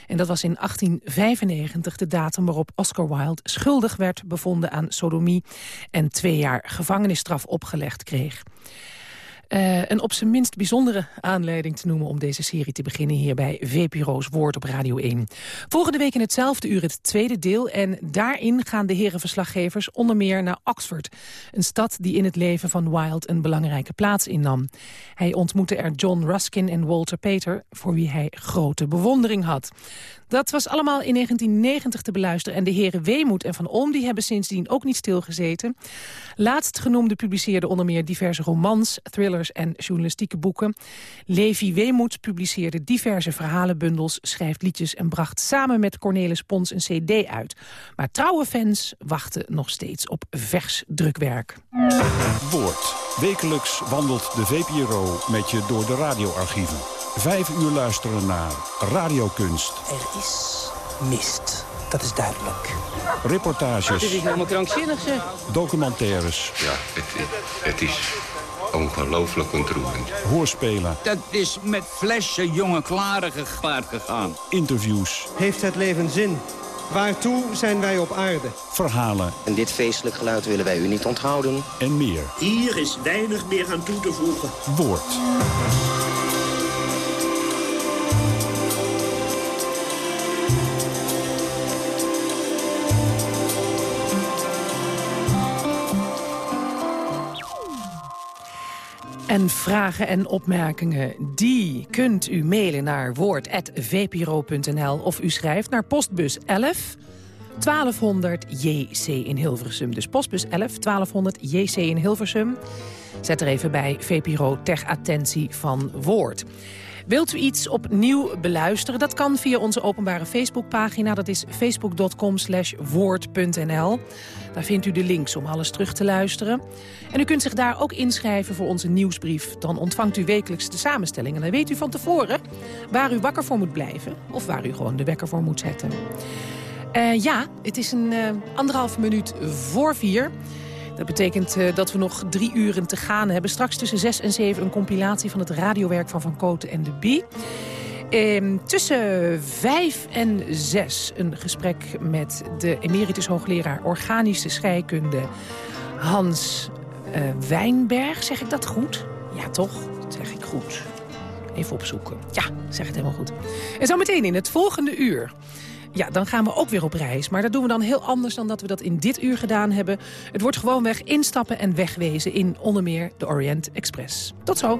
en dat was in 1895 de datum waarop Oscar Wilde schuldig werd bevonden aan sodomie... en twee jaar gevangenisstraf opgelegd kreeg. Uh, een op zijn minst bijzondere aanleiding te noemen om deze serie te beginnen hier bij VPRO's Woord op Radio 1. Volgende week in hetzelfde uur het tweede deel en daarin gaan de heren verslaggevers onder meer naar Oxford. Een stad die in het leven van Wilde een belangrijke plaats innam. Hij ontmoette er John Ruskin en Walter Pater voor wie hij grote bewondering had. Dat was allemaal in 1990 te beluisteren. En de heren Weemoed en Van Olm die hebben sindsdien ook niet stilgezeten. Laatstgenoemde publiceerde onder meer diverse romans, thrillers en journalistieke boeken. Levi Weemoed publiceerde diverse verhalenbundels, schrijft liedjes... en bracht samen met Cornelis Pons een cd uit. Maar trouwe fans wachten nog steeds op vers drukwerk. Woord. Wekelijks wandelt de VPRO met je door de radioarchieven. Vijf uur luisteren naar radiokunst. Er is mist, dat is duidelijk. Reportages. Dit is helemaal krankzinnig, zeg. Documentaires. Ja, het, het is ongelooflijk ontroerend. Hoorspelen. Dat is met flessen jonge klaren gepaard gegaan. Interviews. Heeft het leven zin? Waartoe zijn wij op aarde? Verhalen. En dit feestelijk geluid willen wij u niet onthouden. En meer. Hier is weinig meer aan toe te voegen. Woord. En vragen en opmerkingen, die kunt u mailen naar woord.vpro.nl... of u schrijft naar postbus 11 1200 JC in Hilversum. Dus postbus 11 1200 JC in Hilversum. Zet er even bij VPRO ter attentie van Woord. Wilt u iets opnieuw beluisteren? Dat kan via onze openbare Facebookpagina. Dat is facebook.com woord.nl. Daar vindt u de links om alles terug te luisteren. En u kunt zich daar ook inschrijven voor onze nieuwsbrief. Dan ontvangt u wekelijks de samenstelling. En dan weet u van tevoren waar u wakker voor moet blijven. Of waar u gewoon de wekker voor moet zetten. Uh, ja, het is een uh, anderhalf minuut voor vier. Dat betekent uh, dat we nog drie uren te gaan hebben. Straks tussen zes en zeven een compilatie van het radiowerk van Van Koten en de Bie. Ehm, tussen vijf en zes een gesprek met de emeritus hoogleraar organische scheikunde Hans uh, Wijnberg. Zeg ik dat goed? Ja, toch? Dat zeg ik goed. Even opzoeken. Ja, zeg het helemaal goed. En zo meteen in het volgende uur. Ja, dan gaan we ook weer op reis. Maar dat doen we dan heel anders dan dat we dat in dit uur gedaan hebben. Het wordt gewoonweg instappen en wegwezen in onder meer de Orient Express. Tot zo.